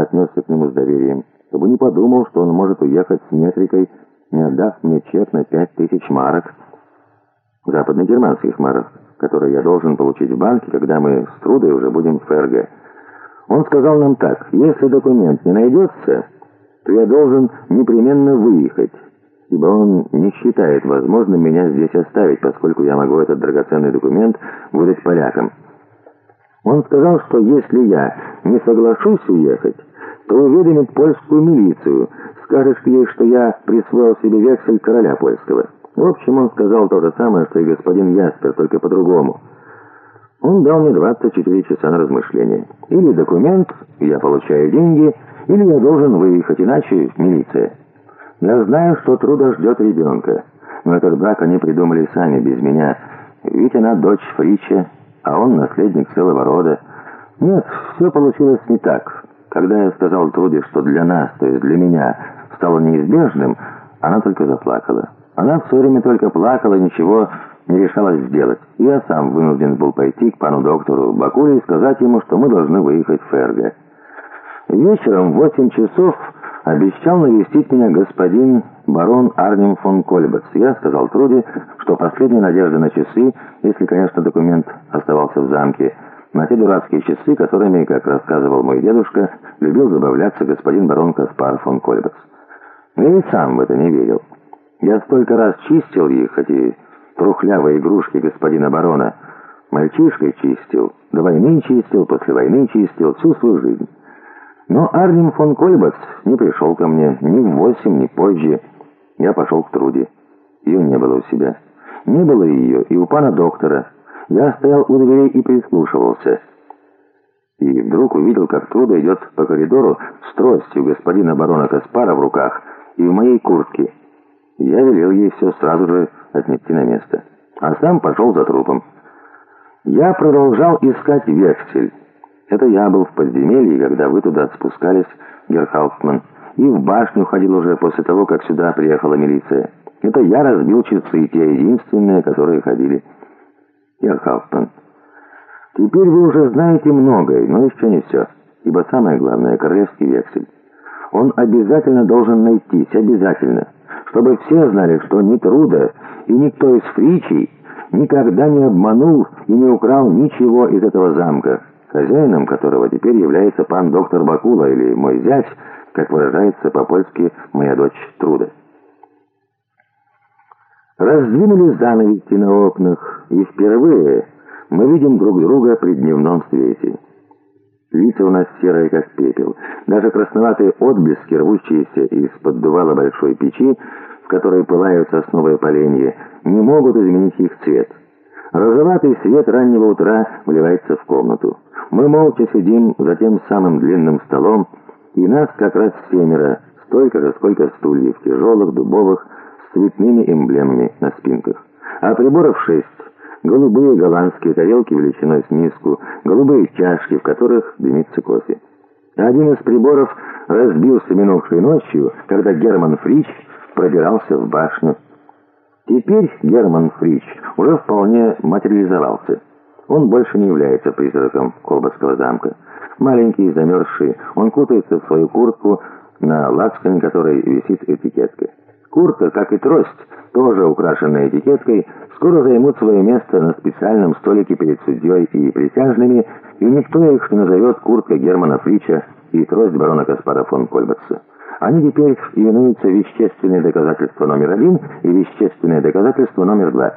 отнесся к нему с доверием, чтобы не подумал, что он может уехать с метрикой, не отдав мне чек на пять тысяч марок, западногерманских марок, которые я должен получить в банке, когда мы с Трудой уже будем в Ферге. Он сказал нам так, если документ не найдется, то я должен непременно выехать, ибо он не считает возможным меня здесь оставить, поскольку я могу этот драгоценный документ выдать полякам. Он сказал, что если я не соглашусь уехать, то уведомит польскую милицию, скажет ей, что я присвоил себе вексель короля польского. В общем, он сказал то же самое, что и господин Яспер, только по-другому. Он дал мне 24 часа на размышление. Или документ, я получаю деньги, или я должен выехать, иначе милиция. Я знаю, что трудно ждет ребенка, но этот брак они придумали сами, без меня. Ведь она дочь Фрича, а он наследник целого рода. Нет, все получилось не так. Когда я сказал Труде, что для нас, то есть для меня, стало неизбежным, она только заплакала. Она все время только плакала, ничего не решалась сделать. Я сам вынужден был пойти к пану доктору Бакуле и сказать ему, что мы должны выехать в Ферго. Вечером в восемь часов обещал навестить меня господин барон Арнем фон Кольбец. Я сказал Труде, что последняя надежда на часы, если, конечно, документ оставался в замке, на те дурацкие часы, которыми, как рассказывал мой дедушка, любил забавляться господин барон Каспар фон Кольбец. Я и сам в это не верил. Я столько раз чистил их, эти трухлявые игрушки господина барона. Мальчишкой чистил, до войны чистил, после войны чистил, всю свою жизнь. Но Арнем фон Кольбац не пришел ко мне ни в восемь, ни позже. Я пошел к Труде. Ее не было у себя. Не было ее и у пана доктора. Я стоял у дверей и прислушивался. И вдруг увидел, как Труда идет по коридору с тростью господина барона Каспара в руках и в моей куртке. Я велел ей все сразу же отнести на место. А сам пошел за трупом. Я продолжал искать вексель. Это я был в подземелье, когда вы туда спускались, Герхауптман, и в башню ходил уже после того, как сюда приехала милиция. Это я разбил часы, те единственные, которые ходили. Герхауптман, теперь вы уже знаете многое, но еще не все, ибо самое главное — королевский вексель. Он обязательно должен найтись, обязательно, чтобы все знали, что ни Труда и никто из фричей никогда не обманул и не украл ничего из этого замка хозяином которого теперь является пан доктор Бакула или мой зять, как выражается по-польски моя дочь Труда. Раздвинули занавеси на окнах, и впервые мы видим друг друга при дневном свете. Лица у нас серые, как пепел. Даже красноватые отблески, рвущиеся из поддувала большой печи, в которой пылают сосновые поленья, не могут изменить их цвет. Розоватый свет раннего утра вливается в комнату. Мы молча сидим за тем самым длинным столом, и нас как раз семеро, столько же, сколько стульев, тяжелых, дубовых, с цветными эмблемами на спинках. А приборов шесть. Голубые голландские тарелки величиной с миску, голубые чашки, в которых дымится кофе. Один из приборов разбился минувшей ночью, когда Герман Фрич пробирался в башню. Теперь Герман Фрич уже вполне материализовался. Он больше не является призраком Колбасского замка. Маленький, замерзший, он кутается в свою куртку, на лацкане которой висит этикетка. Куртка, как и трость, тоже украшенная этикеткой, скоро займут свое место на специальном столике перед судьей и присяжными, и никто их не назовет куртка Германа Фрича и трость барона Каспара фон Кольбатса. Они теперь именуются вещественные доказательства номер один и вещественные доказательства номер два.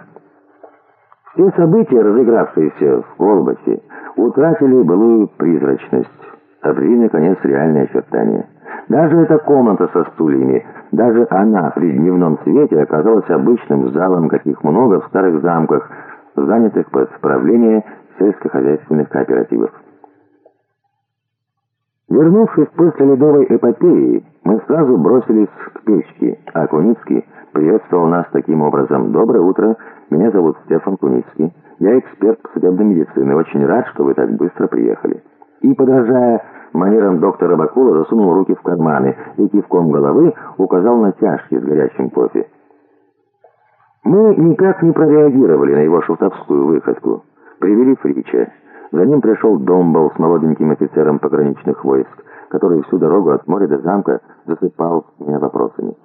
Все события, разыгравшиеся в Колбасе, утратили былую призрачность, обрели, наконец, реальные очертания. Даже эта комната со стульями, даже она при дневном свете оказалась обычным залом, каких много в старых замках, занятых под справление сельскохозяйственных кооперативов. Вернувшись после ледовой эпопеи, мы сразу бросились к печке, а Куницкий приветствовал нас таким образом. «Доброе утро, меня зовут Стефан Куницкий. Я эксперт по судебной медицине. Очень рад, что вы так быстро приехали». И, подражая манерам доктора Бакула, засунул руки в карманы и кивком головы указал на чашки с горячим кофе. Мы никак не прореагировали на его шутовскую выходку. Привели Фрича. За ним пришел Домбл с молоденьким офицером пограничных войск, который всю дорогу от моря до замка засыпал меня вопросами.